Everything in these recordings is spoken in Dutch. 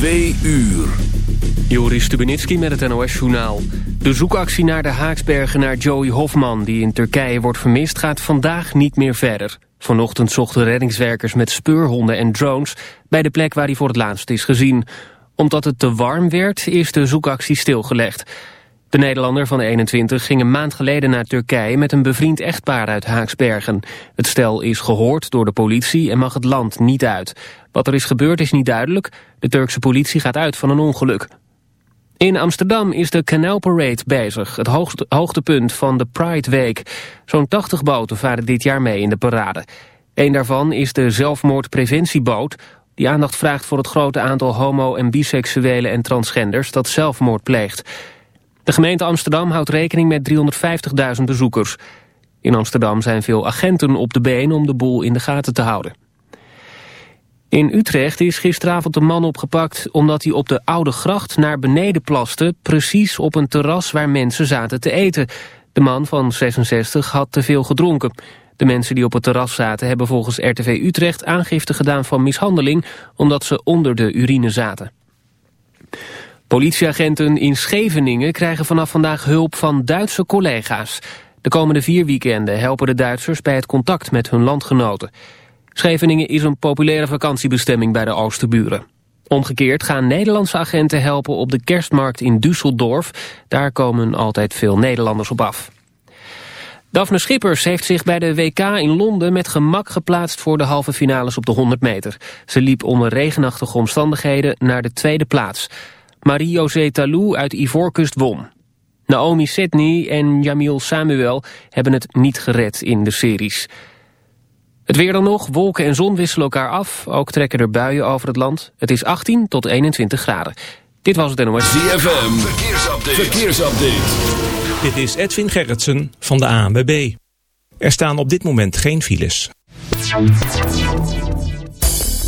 Twee uur. Joris Stubenitski met het NOS-journaal. De zoekactie naar de Haaksbergen naar Joey Hofman... die in Turkije wordt vermist, gaat vandaag niet meer verder. Vanochtend zochten reddingswerkers met speurhonden en drones... bij de plek waar hij voor het laatst is gezien. Omdat het te warm werd, is de zoekactie stilgelegd. De Nederlander van 21 ging een maand geleden naar Turkije... met een bevriend echtpaar uit Haaksbergen. Het stel is gehoord door de politie en mag het land niet uit. Wat er is gebeurd is niet duidelijk. De Turkse politie gaat uit van een ongeluk. In Amsterdam is de Canal Parade bezig, het hoogste, hoogtepunt van de Pride Week. Zo'n 80 boten varen dit jaar mee in de parade. Een daarvan is de zelfmoordpreventieboot... die aandacht vraagt voor het grote aantal homo- en biseksuelen en transgenders... dat zelfmoord pleegt. De gemeente Amsterdam houdt rekening met 350.000 bezoekers. In Amsterdam zijn veel agenten op de been om de boel in de gaten te houden. In Utrecht is gisteravond een man opgepakt omdat hij op de Oude Gracht naar beneden plaste, precies op een terras waar mensen zaten te eten. De man van 66 had te veel gedronken. De mensen die op het terras zaten hebben volgens RTV Utrecht aangifte gedaan van mishandeling omdat ze onder de urine zaten. Politieagenten in Scheveningen krijgen vanaf vandaag hulp van Duitse collega's. De komende vier weekenden helpen de Duitsers bij het contact met hun landgenoten. Scheveningen is een populaire vakantiebestemming bij de Oosterburen. Omgekeerd gaan Nederlandse agenten helpen op de kerstmarkt in Düsseldorf. Daar komen altijd veel Nederlanders op af. Daphne Schippers heeft zich bij de WK in Londen met gemak geplaatst voor de halve finales op de 100 meter. Ze liep onder regenachtige omstandigheden naar de tweede plaats. Marie-José Talou uit Ivoorkust won. Naomi Sidney en Jamil Samuel hebben het niet gered in de series. Het weer dan nog, wolken en zon wisselen elkaar af. Ook trekken er buien over het land. Het is 18 tot 21 graden. Dit was het NOS. ZFM, verkeersupdate. verkeersupdate. Dit is Edwin Gerritsen van de ANWB. Er staan op dit moment geen files.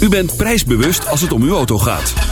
U bent prijsbewust als het om uw auto gaat.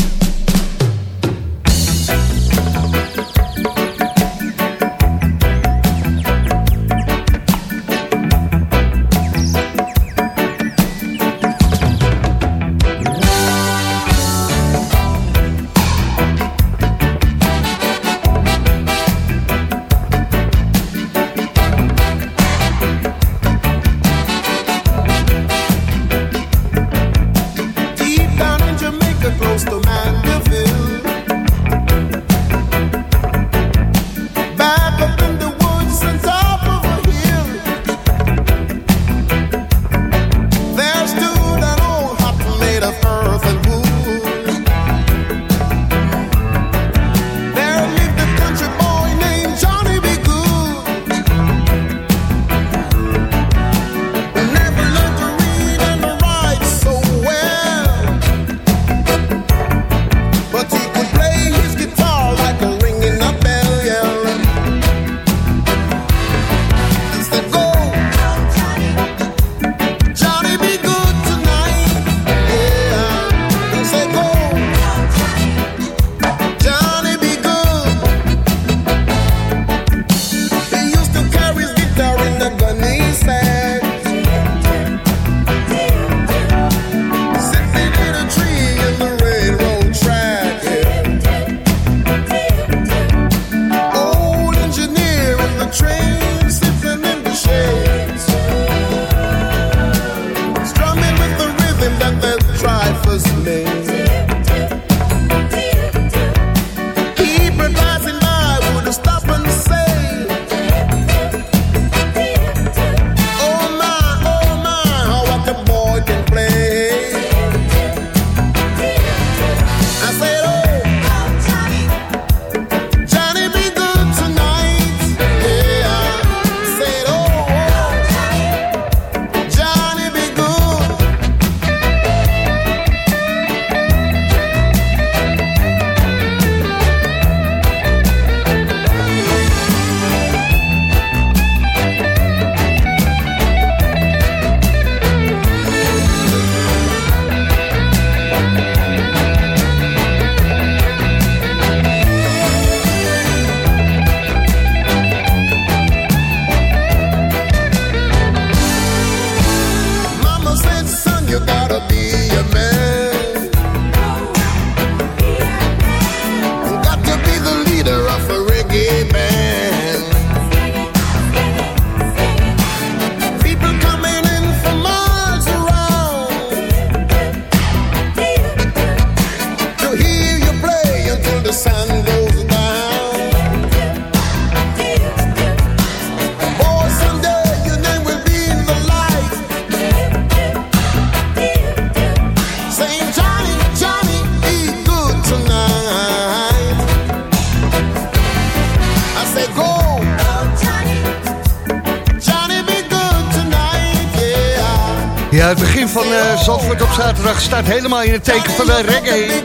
Staat helemaal in het teken van de reggae.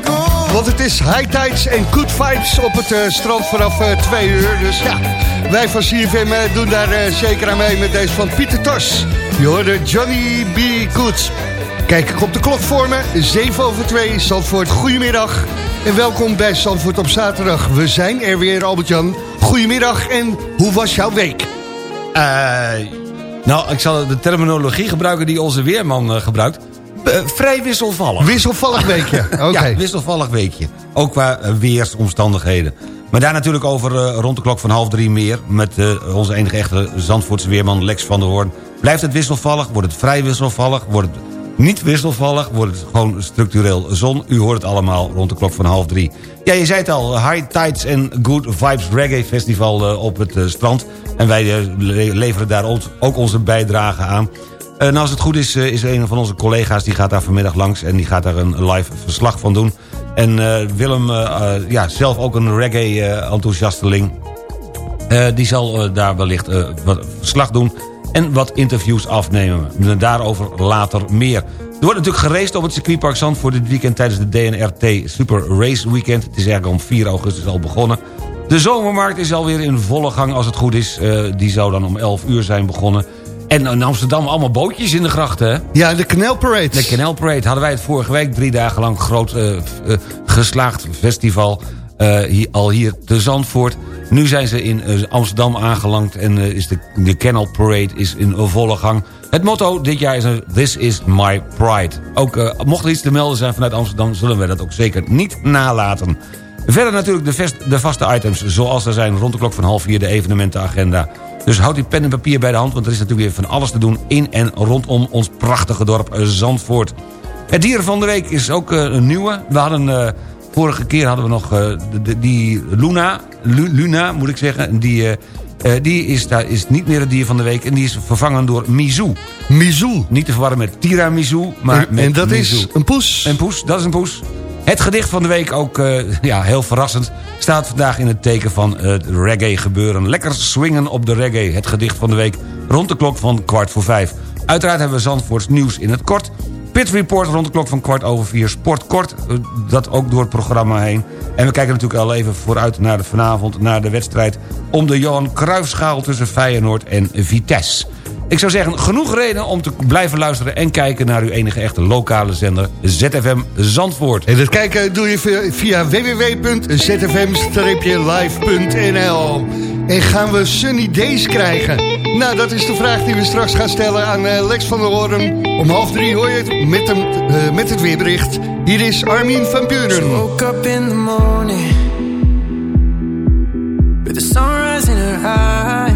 Want het is high tides en good vibes op het eh, strand vanaf eh, twee uur. Dus ja, wij van CFM eh, doen daar zeker aan mee met deze van Pieter Tos. Je hoorde Johnny B. Good. Kijk ik op de klok voor me, 7 over 2, Zandvoort, goedemiddag. En welkom bij Zandvoort op zaterdag. We zijn er weer, Albert-Jan. Goedemiddag en hoe was jouw week? Eh, nou, ik zal de terminologie gebruiken die onze weerman gebruikt. Vrij wisselvallig. Wisselvallig weekje, oké. Ja, wisselvallig weekje. Ook qua eh, weersomstandigheden. Maar daar natuurlijk over eh, rond de klok van half drie meer... met eh, onze enige echte Zandvoortse weerman Lex van der Hoorn. Blijft het wisselvallig? Wordt het vrij wisselvallig? Wordt het niet wisselvallig? Wordt het gewoon structureel zon? U hoort het allemaal rond de klok van half drie. Ja, je zei het al, High Tides en Good Vibes Reggae Festival op het strand. En wij le- leveren daar ook onze bijdrage aan. En als het goed is, eh, is een van onze collega's... die gaat daar vanmiddag langs en die gaat daar een live verslag van doen. En eh, Willem, eh, eh, ja, zelf ook een reggae-enthousiasteling... Eh, die zal eh, daar wellicht eh, wat verslag doen en wat interviews afnemen. Daarover later meer. Er wordt natuurlijk geraced op het circuitpark Zandvoort dit weekend... tijdens de DNRT Super Race Weekend. Het is eigenlijk om 4 augustus al begonnen. De zomermarkt is alweer in volle gang als het goed is. Eh, die zou dan om 11 uur zijn begonnen. En in Amsterdam allemaal bootjes in de grachten, hè? Ja, de Canal Parade. De Canal Parade hadden wij het vorige week drie dagen lang groot eh, eh, geslaagd festival. eh, hier, al hier te Zandvoort. Nu zijn ze in Amsterdam aangelangt en is de, de Canal Parade is in volle gang. Het motto dit jaar is This is my pride. Ook mocht er iets te melden zijn vanuit Amsterdam... zullen wij dat ook zeker niet nalaten. Verder natuurlijk de, vest- de vaste items zoals er zijn rond de klok van half vier de evenementenagenda. Dus houd die pen en papier bij de hand, want er is natuurlijk weer van alles te doen... in en rondom ons prachtige dorp eh, Zandvoort. Het dier van de week is ook eh, een nieuwe. We hadden, eh, vorige keer hadden we nog de- die Luna, Lu- Luna moet ik zeggen. Die, die is, daar is niet meer het dier van de week en die is vervangen door Mizou. Mizou. Niet te verwarren met tiramisu, maar En, met en dat Mizou. is een poes. Een poes, dat is een poes. Het gedicht van de week, ook eh, ja, heel verrassend... staat vandaag in het teken van eh, het reggae gebeuren. Lekker swingen op de reggae. Het gedicht van de week rond de klok van kwart voor vijf. Uiteraard hebben we Zandvoorts nieuws in het kort. Pit Report rond de klok van kwart over vier. Sport kort, eh, dat ook door het programma heen. En we kijken natuurlijk al even vooruit naar de vanavond... naar de wedstrijd om de Johan Cruijffschaal tussen Feyenoord en Vitesse. Ik zou zeggen, genoeg reden om te blijven luisteren... en kijken naar uw enige echte lokale zender ZFM Zandvoort. En dat kijken doe je via- via www.zfm-live.nl En gaan we sunny days krijgen? Nou, dat is de vraag die we straks gaan stellen aan eh, Lex van der Hoorn. Om half drie hoor je het met, hem, eh, met het weerbericht. Hier is Armin van Buren. Woke up in the morning with the sunrise in her eyes,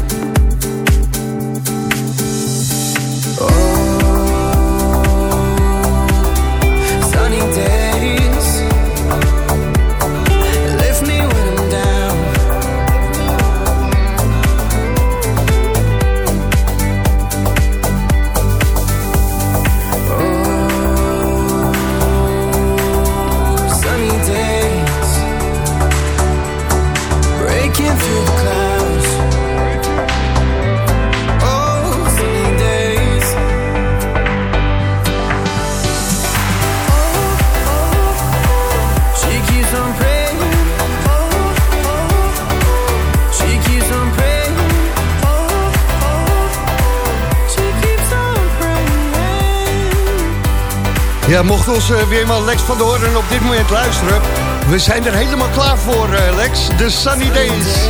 Ja, mocht onze weerman Lex van der Hoorn op dit moment luisteren... we zijn er helemaal klaar voor, eh, Lex. De Sunny Days.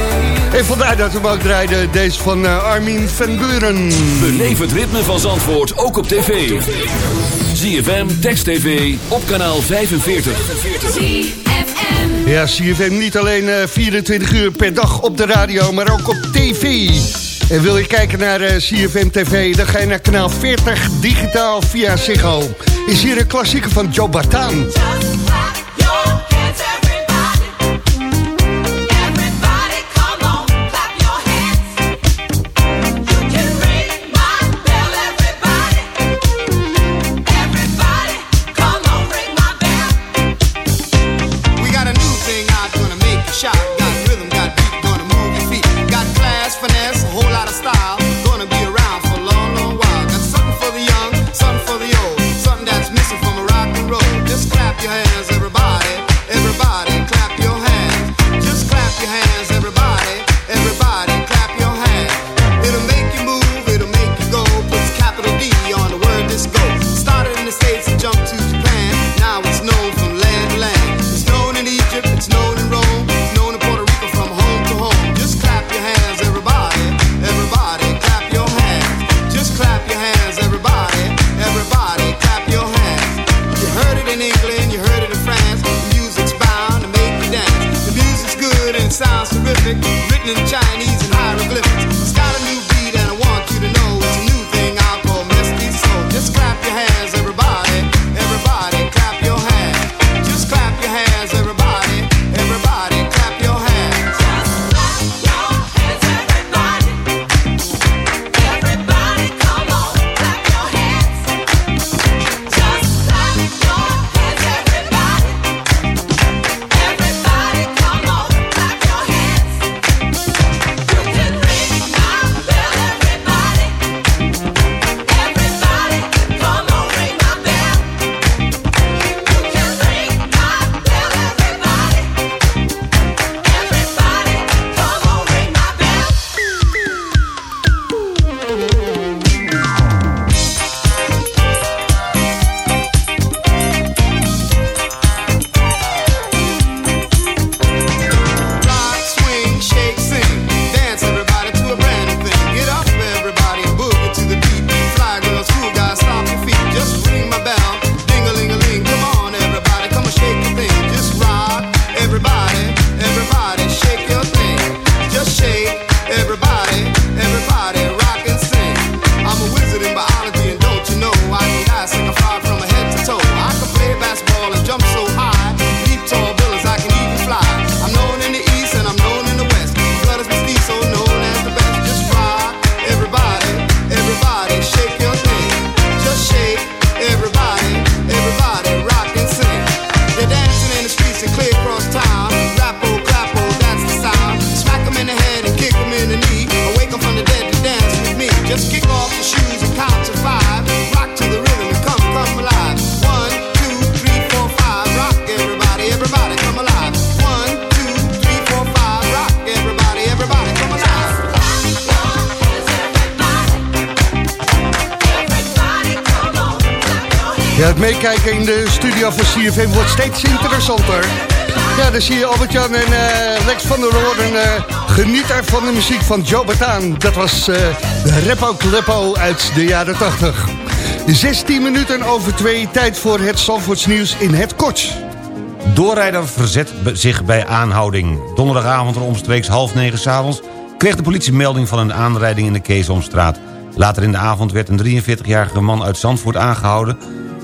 En vandaar dat we ook draaiden, deze van eh, Armin van Buren. Beleef het ritme van Zandvoort ook op tv. ZFM, Text TV, op kanaal 45. Ja, CFM niet alleen eh, 24 uur per dag op de radio, maar ook op tv. En wil je kijken naar eh, CFM TV, dan ga je naar kanaal 40 digitaal via Ziggo. Is hier een klassieker van Joe Bataan. Albert-Jan en eh, Lex van der Hoorn uh, genieten van de muziek van Joe Bataan. Dat was uh, de Repo Kleppo uit de jaren 80. 16 minuten over twee, tijd voor het Zandvoorts nieuws in het kort. Doorrijder verzet zich bij aanhouding. Donderdagavond omstreeks half negen s'avonds... kreeg de politie melding van een aanrijding in de Keesomstraat. Later in de avond werd een 43-jarige man uit Zandvoort aangehouden...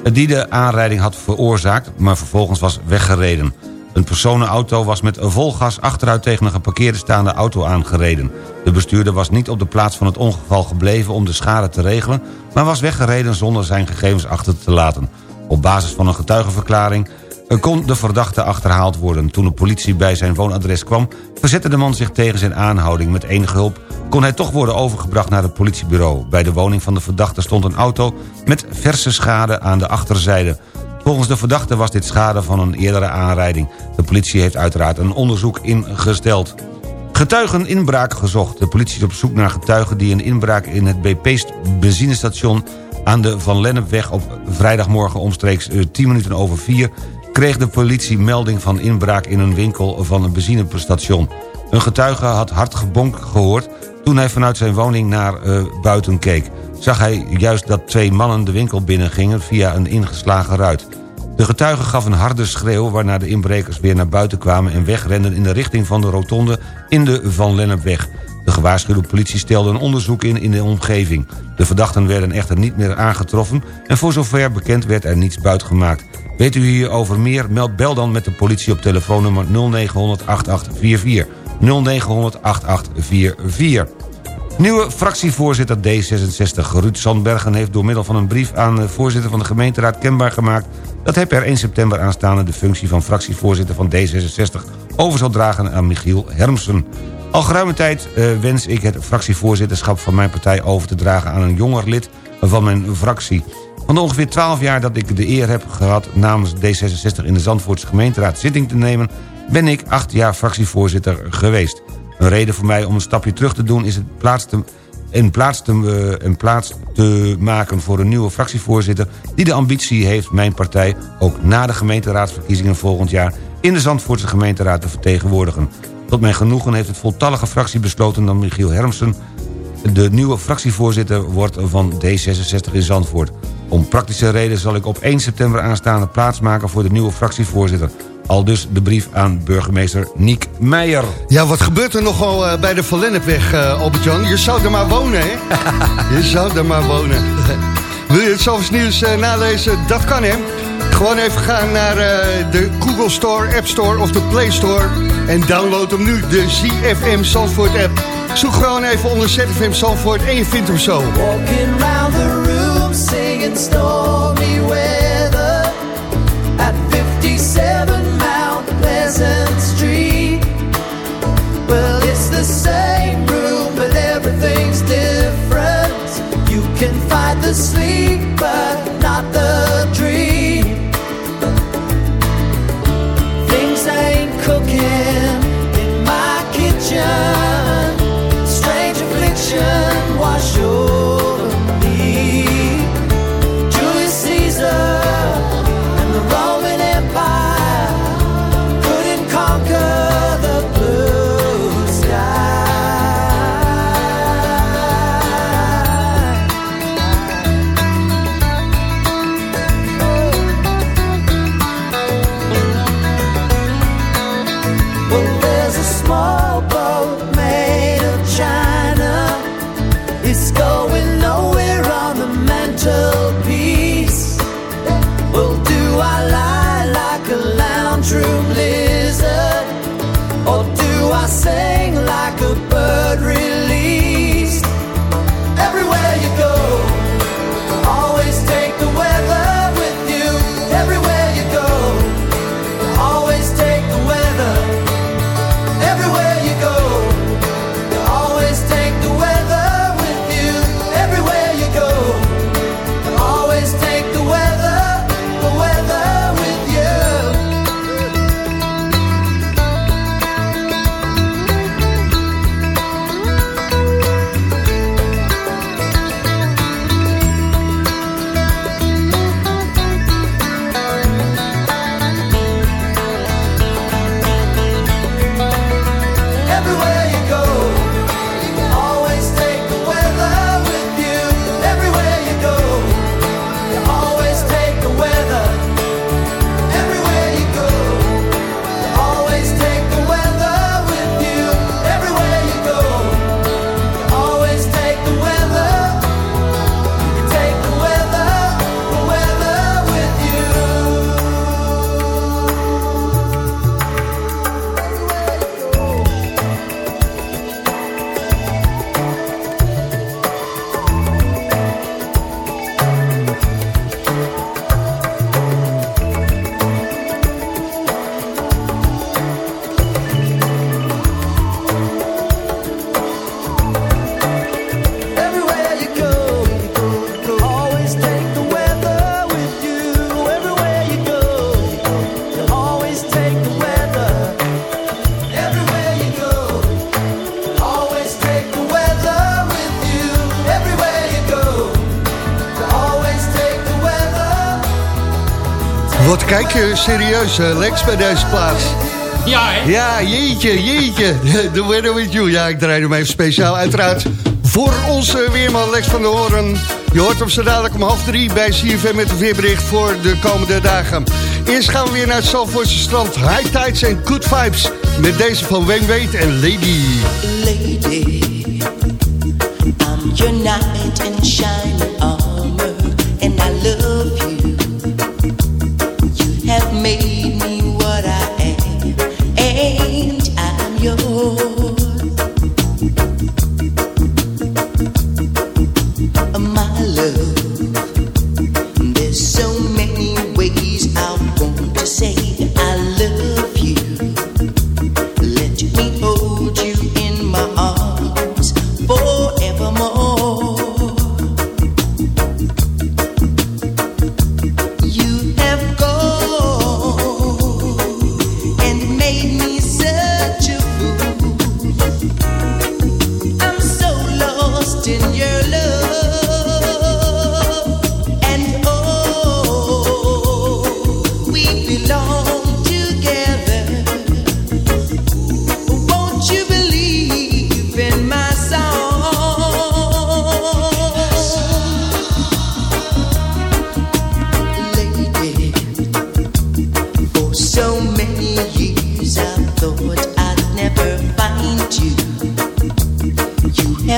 die de aanrijding had veroorzaakt, maar vervolgens was weggereden. Een personenauto was met vol gas achteruit tegen een geparkeerde staande auto aangereden. De bestuurder was niet op de plaats van het ongeval gebleven om de schade te regelen... maar was weggereden zonder zijn gegevens achter te laten. Op basis van een getuigenverklaring kon de verdachte achterhaald worden. Toen de politie bij zijn woonadres kwam... verzette de man zich tegen zijn aanhouding. Met enige hulp kon hij toch worden overgebracht naar het politiebureau. Bij de woning van de verdachte stond een auto... met verse schade aan de achterzijde. Volgens de verdachte was dit schade van een eerdere aanrijding. De politie heeft uiteraard een onderzoek ingesteld. Getuigen inbraak gezocht. De politie is op zoek naar getuigen die een inbraak in het BP-benzinestation... aan de Van Lennepweg op vrijdagmorgen omstreeks 10 eh, minuten over 4 kreeg de politie melding van inbraak in een winkel van een benzinestation. Een getuige had hard gebonk gehoord toen hij vanuit zijn woning naar uh, buiten keek. Zag hij juist dat twee mannen de winkel binnengingen via een ingeslagen ruit. De getuige gaf een harde schreeuw waarna de inbrekers weer naar buiten kwamen... en wegrenden in de richting van de rotonde in de Van Lennepweg. De gewaarschuwde politie stelde een onderzoek in in de omgeving. De verdachten werden echter niet meer aangetroffen... en voor zover bekend werd er niets buitgemaakt. Weet u hierover meer? Meld bel dan met de politie op telefoonnummer 0900 8844. 0900 8844. Nieuwe fractievoorzitter D66 Ruud Sandbergen heeft door middel van een brief aan de voorzitter van de gemeenteraad kenbaar gemaakt dat hij per 1 september aanstaande de functie van fractievoorzitter van D66 over zal dragen aan Michiel Hermsen. Al geruime tijd uh, wens ik het fractievoorzitterschap van mijn partij over te dragen aan een jonger lid van mijn fractie. Van ongeveer 12 jaar dat ik de eer heb gehad namens D66 in de Zandvoortse gemeenteraad zitting te nemen, ben ik acht jaar fractievoorzitter geweest. Een reden voor mij om een stapje terug te doen is het plaats te, plaats te, in plaats te maken voor een nieuwe fractievoorzitter... die de ambitie heeft mijn partij ook na de gemeenteraadsverkiezingen volgend jaar... in de Zandvoortse gemeenteraad te vertegenwoordigen. Tot mijn genoegen heeft het voltallige fractie besloten dat Michiel Hermsen... de nieuwe fractievoorzitter wordt van D66 in Zandvoort. Om praktische reden zal ik op 1 september aanstaande plaatsmaken voor de nieuwe fractievoorzitter. Al dus de brief aan burgemeester Niek Meijer. Ja, wat gebeurt er nogal uh, bij de Van Lennepweg, uh, Albert-Jan? Je zou er maar wonen, hè? je zou er maar wonen. Wil je het zelfs nieuws uh, nalezen? Dat kan, hè? Gewoon even gaan naar de Google Store, App Store of de Play Store... en download hem nu, de ZFM Zandvoort app. Zoek gewoon even onder ZFM Zandvoort en je vindt hem zo. Walking round the room, singing stormy weather at 57 Pleasant Street. Well, it's the same room, but everything's different. You can the sleep, but not the Kijk je serieus, eh, Lex, bij deze plaats. Ja, hè? Ja, jeetje, jeetje. The weather with you. Ja, ik draai hem even speciaal uiteraard voor onze weerman Lex van der Hoorn. Je hoort hem zo dadelijk om half drie bij CFM met een weerbericht voor de komende dagen. Eerst gaan we weer naar het Zalvoortse strand. High Tides en Good Vibes. Met deze van Wayne Wade en Lady. lady. I'm your knight in shining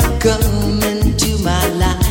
have come into my life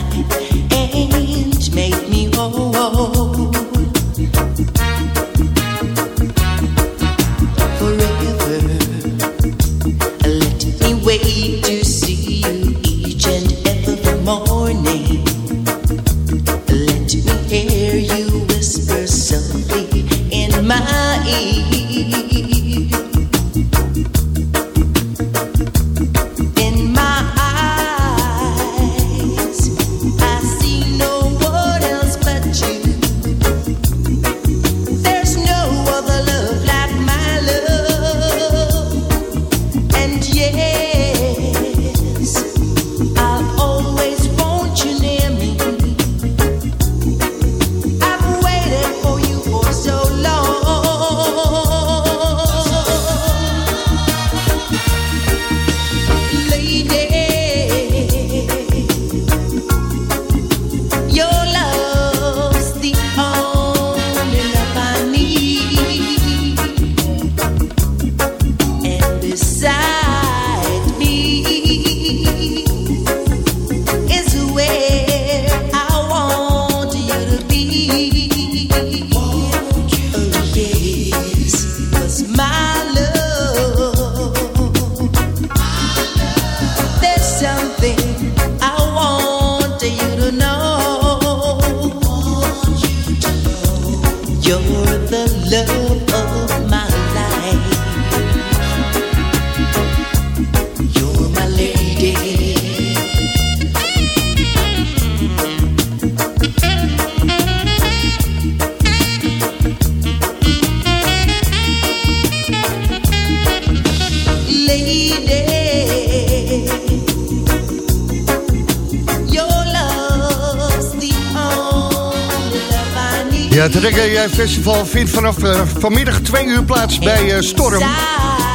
Ja, het Reggae Festival vindt vanaf eh, vanmiddag twee uur plaats bij eh, Storm.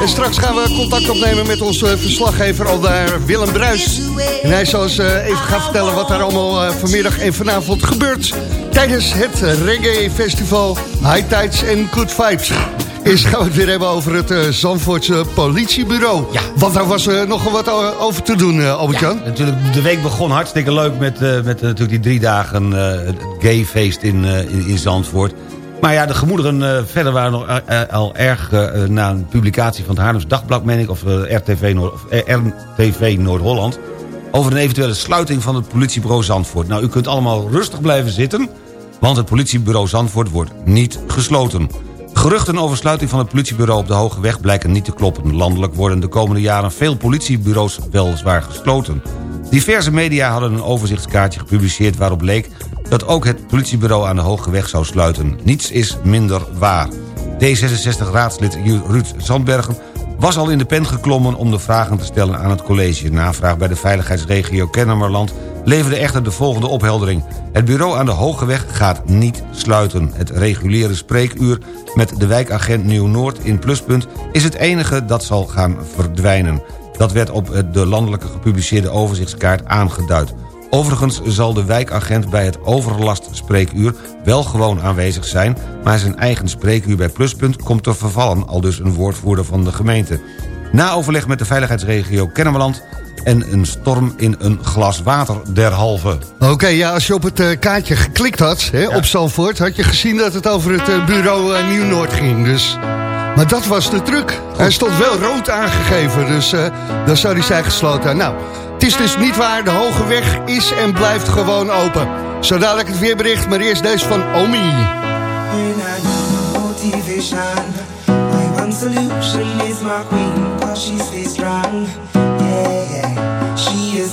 En straks gaan we contact opnemen met onze verslaggever al daar, Willem Bruis. En hij zal eens eh, even gaan vertellen wat daar allemaal eh, vanmiddag en vanavond gebeurt... tijdens het Reggae Festival High Tides en Good Vibes. Eerst gaan we het weer hebben over het eh, Zandvoortse politiebureau. Ja. Want daar was er nogal wat o- over te doen, eh, Albert-Jan. Natuurlijk, de week begon hartstikke leuk met, eh, met eh, natuurlijk die drie dagen eh, het gayfeest in, eh, in, in Zandvoort. Maar ja, de gemoederen eh, verder waren nog eh, eh, al erg eh, na een publicatie van het Haarlems Dagblad, meen ik, of eh, RTV, Noord, eh, Noord-Holland, over een eventuele sluiting van het politiebureau Zandvoort. Nou, u kunt allemaal rustig blijven zitten, want het politiebureau Zandvoort wordt niet gesloten. Geruchten over sluiting van het politiebureau op de Hoge Weg blijken niet te kloppen. Landelijk worden de komende jaren veel politiebureaus weliswaar gesloten. Diverse media hadden een overzichtskaartje gepubliceerd waarop bleek dat ook het politiebureau aan de Hoge Weg zou sluiten. Niets is minder waar. D66-raadslid Ruud Zandbergen was al in de pen geklommen om de vragen te stellen aan het college. Navraag bij de veiligheidsregio Kennemerland leverde echter de volgende opheldering. Het bureau aan de Hogeweg gaat niet sluiten. Het reguliere spreekuur met de wijkagent Nieuw-Noord in Pluspunt... is het enige dat zal gaan verdwijnen. Dat werd op de landelijke gepubliceerde overzichtskaart aangeduid. Overigens zal de wijkagent bij het overlastspreekuur wel gewoon aanwezig zijn... maar zijn eigen spreekuur bij Pluspunt komt te vervallen... al dus een woordvoerder van de gemeente. Na overleg met de veiligheidsregio Kennemerland... en een storm in een glas water derhalve. Oké, ja, als je op het eh, kaartje geklikt had, hè, op Zandvoort... had je gezien dat het over het eh, bureau eh, Nieuw-Noord ging. Dus... Maar dat was de truc. Hij stond wel rood aangegeven, dus dan zou hij zijn gesloten. Nou, het is dus niet waar. De Hoge Weg is en blijft gewoon open. Zo dadelijk het weerbericht, maar eerst deze van Omi. She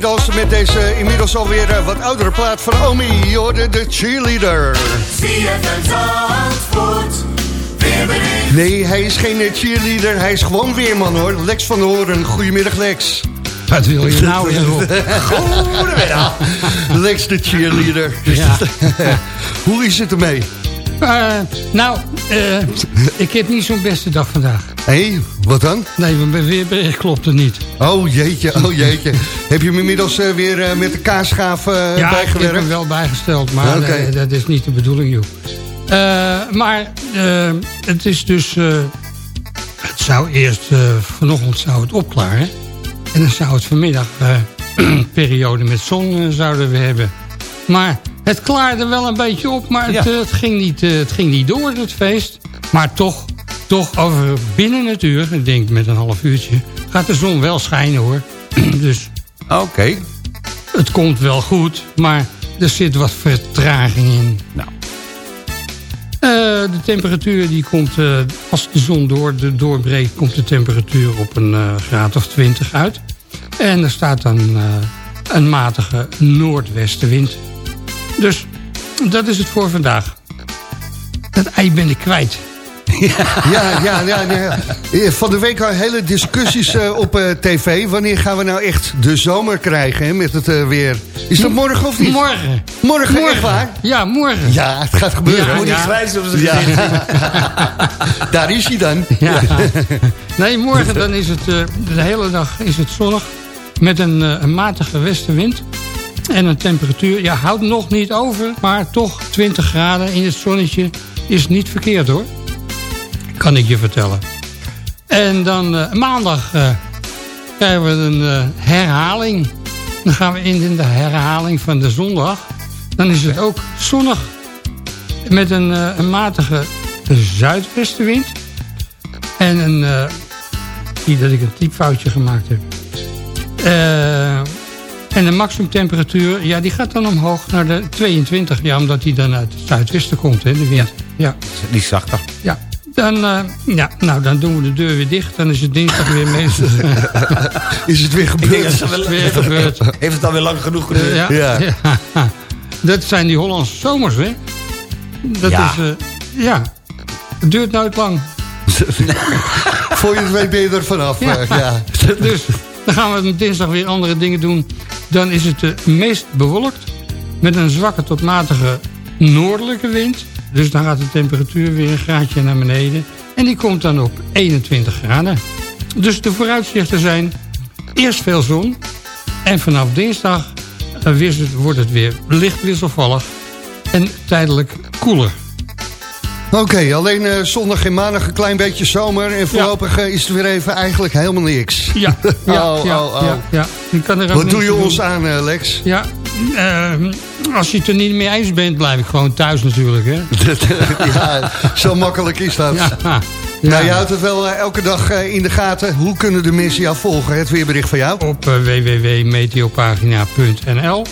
meedansen met deze inmiddels alweer eh, wat oudere plaat van Omi. Je hoorde de cheerleader. Nee, hij is geen eh, cheerleader, hij is gewoon weerman hoor. Lex van der Hoorn, goedemiddag Lex. Wat wil je nou weer op? Goedemiddag. Lex de cheerleader. Ja. Hoe is het ermee? Eh, nou, eh, ik heb niet zo'n beste dag vandaag. Hé, wat dan? Nee, mijn weerbericht klopt er niet. Oh jeetje, oh jeetje. Heb je hem inmiddels eh, weer eh, met de kaasschaaf eh, ja, ik heb bijgewerkt? hem wel bijgesteld, maar dat is niet de bedoeling, joh. Maar het is dus... het zou eerst... vanochtend zou het opklaren. En dan zou het vanmiddag... periode met zon zouden we hebben. Maar het klaarde wel een beetje op, maar het, Ja. het, ging, niet, het ging niet door, het feest. Maar toch, toch over binnen het uur, ik denk met een half uurtje... gaat de zon wel schijnen, hoor. dus Oké. het komt wel goed, maar er zit wat vertraging in. Nou. Eh, de temperatuur die komt, eh, als de zon door, de doorbreekt, komt de temperatuur op een eh, graad of 20 uit. En er staat dan een matige noordwestenwind. Dus dat is het voor vandaag. Dat ei ben ik kwijt. Ja, ja, ja, ja. Van de week al hele discussies eh, op eh, tv. Wanneer gaan we nou echt de zomer krijgen hè, met het eh, weer? Is dat morgen of niet? Morgen. Morgen, echt waar? Ja, morgen. Ja, het gaat gebeuren. Ja, Moet ja. niet Grijs op zijn Ja. gezicht. Daar is hij dan. Ja. Nee, morgen dan is het eh, de hele dag is het zonnig. Met een, eh, een matige westenwind. En een temperatuur, ja, houdt nog niet over. Maar toch 20 graden in het zonnetje is niet verkeerd hoor. Kan ik je vertellen. En dan eh, maandag eh, krijgen we een eh, herhaling. Dan gaan we in de herhaling van de zondag. Dan is het ook zonnig. Met een, een matige zuidwestenwind. En een... zie dat ik een typfoutje gemaakt heb. En de maximumtemperatuur, ja, die gaat dan omhoog naar de 22. Ja, omdat die dan uit het zuidwesten komt, hè, de wind. Ja. Die is zachter. Ja. Dan, eh, ja, nou, dan doen we de deur weer dicht. Dan is het dinsdag weer meestal. Is het weer gebeurd? ze wel- weer gebeurd. Heeft het alweer lang genoeg geduurd? ja, Ja. ja. Dat zijn die Hollandse zomers, hè? Dat Ja. is, eh, ja. Het duurt nooit lang. Voor je het weet ben je er vanaf. Ja. eh, ja. Dus dan gaan we dinsdag weer andere dingen doen. Dan is het het meest bewolkt. Met een zwakke tot matige noordelijke wind. Dus dan gaat de temperatuur weer een graadje naar beneden. En die komt dan op 21 graden. Dus de vooruitzichten zijn eerst veel zon. En vanaf dinsdag eh, wordt het weer licht wisselvallig. En tijdelijk koeler. Oké, alleen eh, zondag en maandag een klein beetje zomer. En voorlopig eh, is er weer even eigenlijk helemaal niks. Ja, ja, Oh, ja, oh, oh. ja, ja. Je kan er Wat doe je ons aan, Lex? Ja, ehm, als je het er niet mee eens bent, blijf ik gewoon thuis natuurlijk. Hè? ja, zo makkelijk is dat. Ja, ja. Nou, je houdt het wel eh, elke dag eh, in de gaten. Hoe kunnen de mensen jou volgen? Het weerbericht van jou? Op eh, www.meteopagina.nl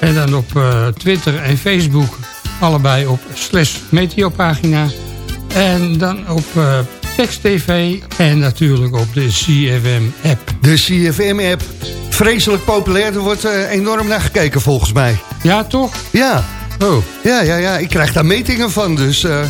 En dan op eh, Twitter en Facebook allebei op slash meteopagina. En dan op eh Text TV en natuurlijk op de CFM-app. De CFM-app. Vreselijk populair. Er wordt eh, enorm naar gekeken volgens mij. Ja, toch? Ja. Oh. Ja, ja, ja. Ik krijg daar metingen van, dus... eh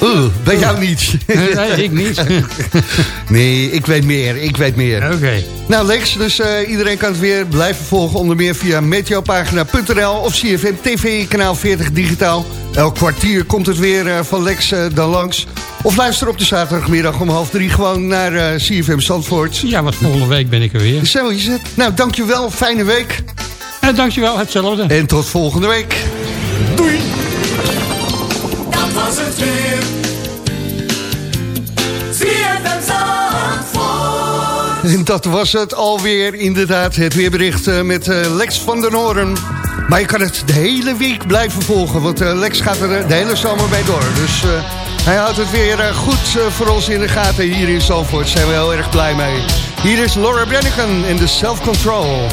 Oh. bij jou niet. Nee, nee, ik niet. nee, ik weet meer. Ik weet meer. Oké. Nou Lex, dus eh, iedereen kan het weer blijven volgen. Onder meer via meteopagina.nl of CFM TV kanaal 40 digitaal. Elk kwartier komt het weer eh, van Lex dan langs. Of luister op de zaterdagmiddag om half drie gewoon naar CFM Zandvoort. Ja, want volgende week ben ik er weer. Zo is het. Nou, dankjewel. Fijne week. En dankjewel, hetzelfde. En tot volgende week. Doei. Dat was het weer. En dat was het alweer, inderdaad. Het weerbericht eh, met eh, Lex van den Hoorn. Maar je kan het de hele week blijven volgen. Want eh, Lex gaat er eh, de hele zomer bij door. Dus eh, hij houdt het weer eh, goed eh, voor ons in de gaten hier in Zandvoort. Daar zijn we heel erg blij mee. Hier is Laura Branigan en de Self Control.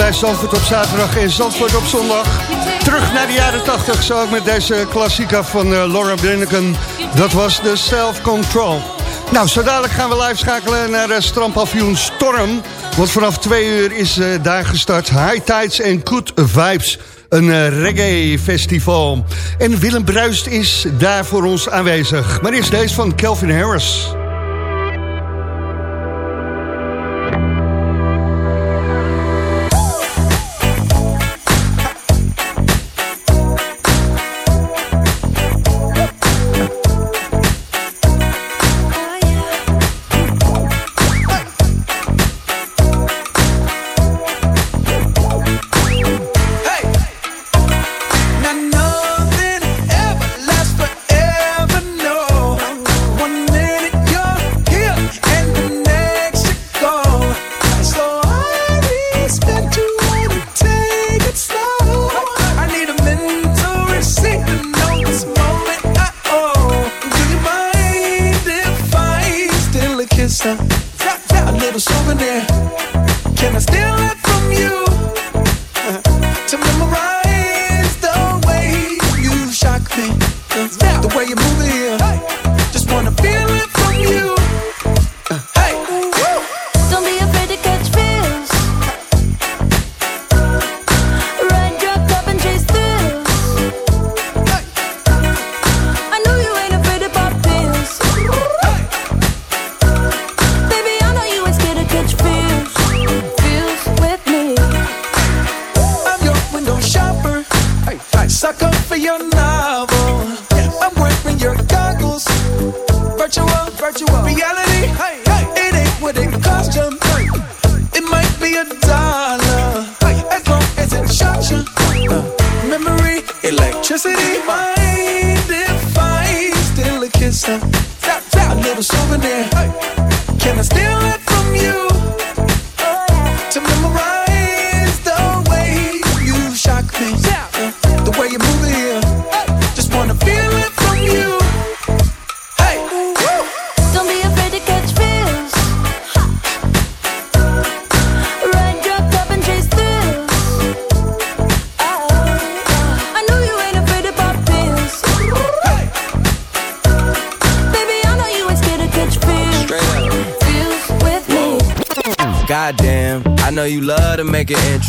Bij Zandvoort op zaterdag en Zandvoort op zondag. Terug naar de jaren 80, zo ook met deze klassieker van eh, Laura Brenneken. Dat was de Self Control. Nou, zo dadelijk gaan we live schakelen naar uh, strandpavioen Storm. Want vanaf twee uur is eh, daar gestart High Tides and Good Vibes. Een reggae-festival. En Willem Bruist is daar voor ons aanwezig. Maar eerst deze van Calvin Harris.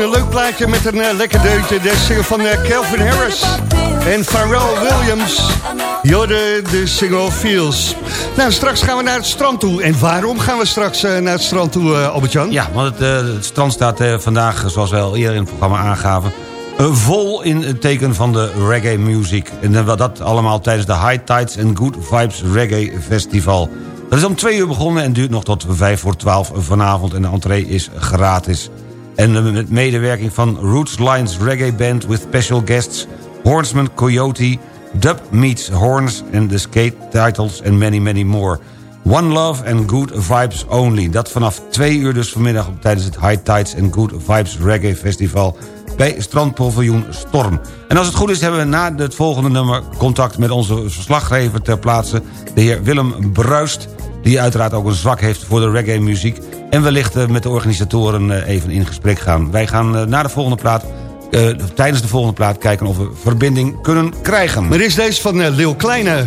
Een leuk plaatje met een eh, lekker deuntje. De single van eh, Calvin Harris en Pharrell Williams. Jorde, de single Feels. Nou, straks gaan we naar het strand toe. En waarom gaan we straks eh, naar het strand toe, Albert-Jan? Ja, want het, strand staat vandaag, zoals we al eerder in het programma aangaven... vol in het teken van de reggae music. En dat allemaal tijdens de High Tides and Good Vibes Reggae Festival. Dat is om 2 uur begonnen en duurt nog tot 5 voor 12 vanavond. En de entree is gratis. En met medewerking van Roots Lines Reggae Band... with special guests Hornsman Coyote... Dub Meets Horns en The Skate Titles and many, many more. One Love and Good Vibes Only. Dat vanaf 2 uur dus vanmiddag tijdens het High Tides and Good Vibes Reggae Festival bij strandpaviljoen Storm. En als het goed is hebben we na het volgende nummer contact met onze verslaggever ter plaatse, de heer Willem Bruist, die uiteraard ook een zwak heeft voor de reggae muziek en wellicht eh, met de organisatoren eh, even in gesprek gaan. Wij gaan eh, na de volgende plaat, eh, tijdens de volgende plaat kijken of we verbinding kunnen krijgen. Maar is deze van eh, Leeuw Kleine.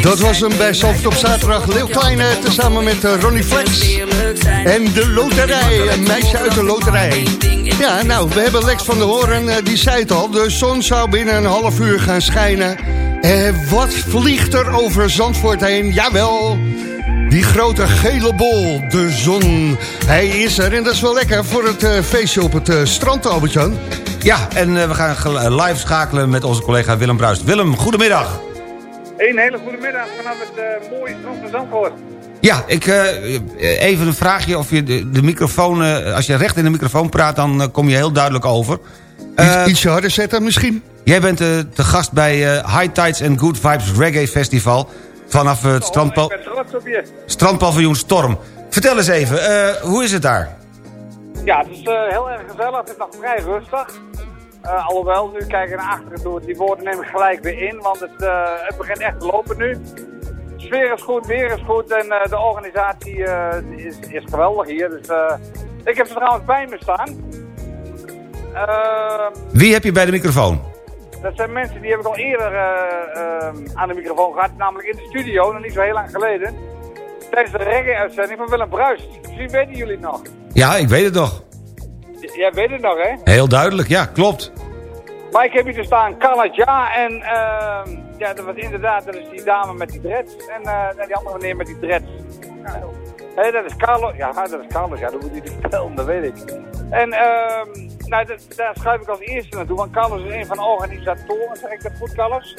Dat was hem bij Zandvoort op zaterdag. Leeuw Kleine tezamen met eh, Ronnie Flex. En de loterij, een meisje uit de loterij. Ja, nou, we hebben Lex van der Hoorn, eh, die zei het al. De zon zou binnen een half uur gaan schijnen. Eh, wat vliegt er over Zandvoort heen? Jawel, die grote gele bol, de zon. Hij is er en dat is wel lekker voor het eh, feestje op het eh, strand, Albert-Jan. Ja, en eh, we gaan eh, live schakelen met onze collega Willem Bruist. Willem, goedemiddag. Een hele goede middag vanaf het eh, mooie strand van Zandvoort. Ja, ik, eh, even een vraagje of je de, de microfoon... eh, als je recht in de microfoon praat, dan kom je heel duidelijk over. Eh, Ietsje harder zetten misschien? Jij bent te gast bij eh, High Tides and Good Vibes Reggae Festival... vanaf het strandpa Ik ben trots op je. strandpaviljoen Storm. Vertel eens even, eh, hoe is het daar? Ja, het is eh, heel erg gezellig. Het is nog vrij rustig. Eh, alhoewel, nu kijken naar achteren toe. Die woorden neem ik gelijk weer in, want het, eh, het begint echt te lopen nu. De sfeer is goed, weer is goed en eh, de organisatie is, is geweldig hier. Dus, ik heb ze trouwens bij me staan. Ehm, Wie heb je bij de microfoon? dat zijn mensen die heb ik al eerder aan de microfoon gehad, namelijk in de studio, nog niet zo heel lang geleden. Tijdens de reggae-uitzending van Willem Bruist. Misschien weten jullie het nog. Ja, ik weet het nog. Jij weet het nog, hè? Heel duidelijk, ja, klopt. Maar ik heb hier te staan Carla Ja en ehm, ja, dat was inderdaad, dat is die dame met die dreads en eh, die andere meneer met die dreads. Hé, dat is Carlos. Ja, dat is Carlos. Ja, dat moet hij niet vertellen, dat weet ik. En ehm, nou, dat, daar schuif ik als eerste naartoe, want Carlos is een van de organisatoren, zeg ik dat goed, Carlos?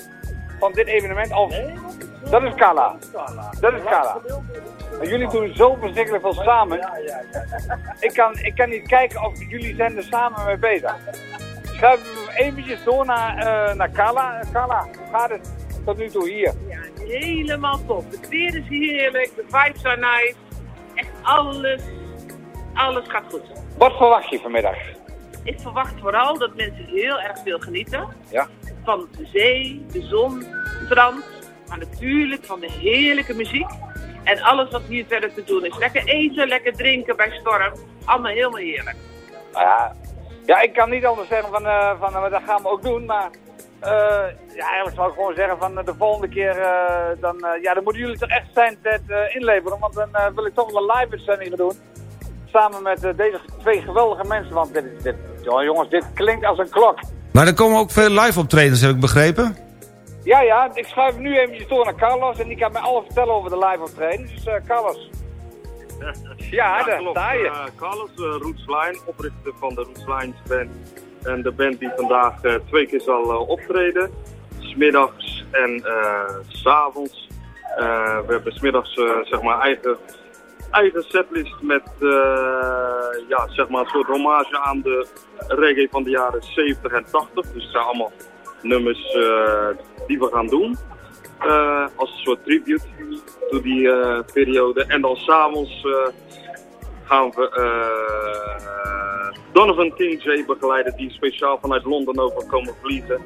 Van dit evenement. Of, dat is Carla. Dat is Carla. Maar jullie doen zo verschrikkelijk veel samen. Ik kan, ik kan niet kijken of jullie zijn er samen mee bezig. Schuif eventjes door naar, eh, naar Carla. Carla, hoe gaat het tot nu toe hier? Helemaal top. Het weer is heerlijk, de vibes are nice. Echt alles, alles gaat goed. Wat verwacht je vanmiddag? Ik verwacht vooral dat mensen heel erg veel genieten. Ja. Van de zee, de zon, het strand. Maar natuurlijk van de heerlijke muziek. En alles wat hier verder te doen is. Lekker eten, lekker drinken bij storm. Allemaal helemaal heerlijk. Nou ja, ja, ik kan niet anders zeggen van, eh, van eh, dat gaan we ook doen, maar eh, ja, eigenlijk zou ik gewoon zeggen van de volgende keer, eh, dan, ja, dan moeten jullie toch echt zijn tijd eh, inleveren, want dan eh, wil ik toch wel een live uitzending doen. Samen met deze twee geweldige mensen, want dit, dit, jongens, dit klinkt als een klok. Maar er komen ook veel live optredens, heb ik begrepen. Ja, ja, ik schuif nu eventjes door naar Carlos en die kan mij alles vertellen over de live optreden. Dus eh, Carlos. Ja, daar klopt. sta je. Eh, Carlos uh, Roots Line, oprichter van de Roots Lines Band. En de band die vandaag eh, twee keer zal eh, optreden. Smiddags en eh, s s'avonds. Eh, we hebben smiddags eh, zeg maar eigen, eigen setlist met eh, ja, zeg maar een soort hommage aan de reggae van de jaren 70 en 80. Dus het zijn allemaal nummers eh, die we gaan doen. Eh, als een soort tribute to die eh, periode. En dan s'avonds gaan we Donovan King J begeleiden, die speciaal vanuit Londen over komen vliegen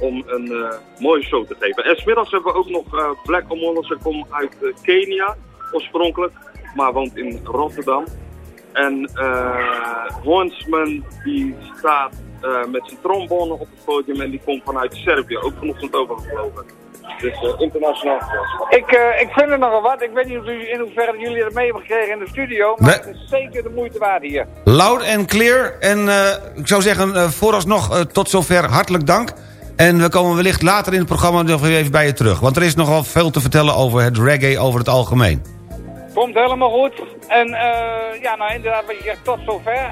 om een mooie show te geven. En smiddags hebben we ook nog Black Omolo, ze komt uit Kenia oorspronkelijk, maar woont in Rotterdam. En Hornsman die staat eh, met zijn trombone op het podium en die komt vanuit Servië, ook vanochtend overgevlogen. Dus eh, internationaal. Ik, eh, ik vind er nogal wat. Ik weet niet in hoeverre jullie dat mee hebben gekregen in de studio, maar Nee. het is zeker de moeite waard hier. Loud en clear. En eh, ik zou zeggen, eh, vooralsnog eh, tot zover hartelijk dank. En we komen wellicht later in het programma nog weer even bij je terug. Want er is nogal veel te vertellen over het reggae over het algemeen. Komt helemaal goed. En eh, ja, nou inderdaad, wat je zegt, tot zover.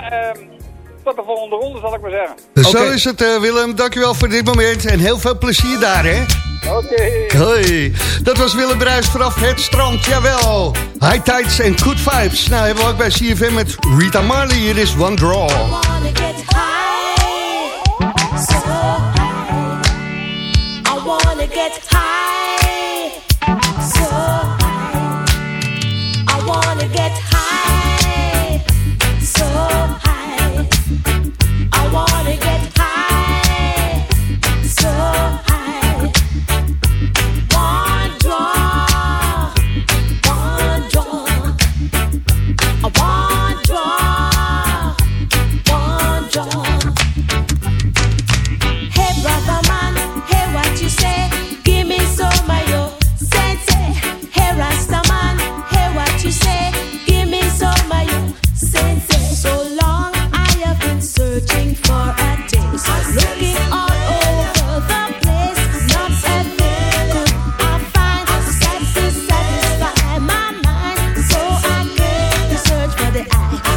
Tot de volgende ronde, zal ik maar zeggen. Zo is het, eh, Willem. Dankjewel voor dit moment. En heel veel plezier daar, hè? Oké. Hoi. Dat was Willem Bruis vanaf het strand. Jawel. High tides en good vibes. Nou, hebben we ook bij CFM met Rita Marley. Hier is One Draw. I wanna get high,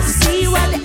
See what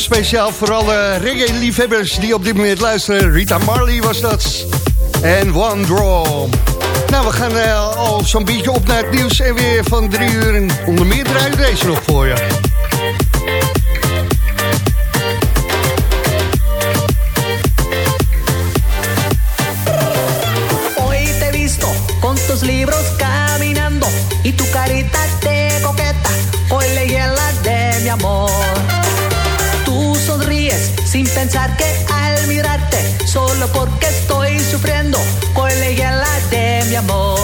speciaal voor alle reggae-liefhebbers die op dit moment luisteren. Rita Marley was dat. En One Draw. Nou, we gaan eh, al zo'n beetje op naar het nieuws en weer van drie uur. En onder meer draaien deze nog voor je. Amor.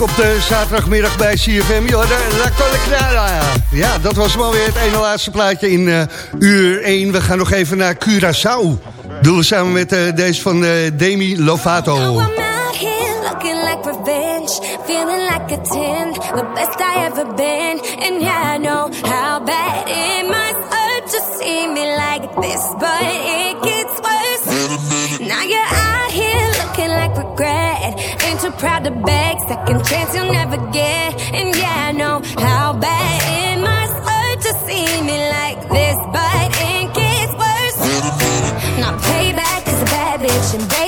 Op de zaterdagmiddag bij CFM. La Colecrada. Ja, dat was wel weer het ene laatste plaatje in eh, uur 1. We gaan nog even naar Curaçao. Doen we samen met eh, deze van eh, Demi Lovato. out here looking like revenge, feeling like a 10, the best I ever been. And I know how bad it must hurt to me like this, but it gets worse. Now you're out here looking like regret, too proud to beg, second chance you'll never get. And yeah, I know how bad it must hurt to see me like this, but it gets worse. Now payback is a bad bitch, and baby,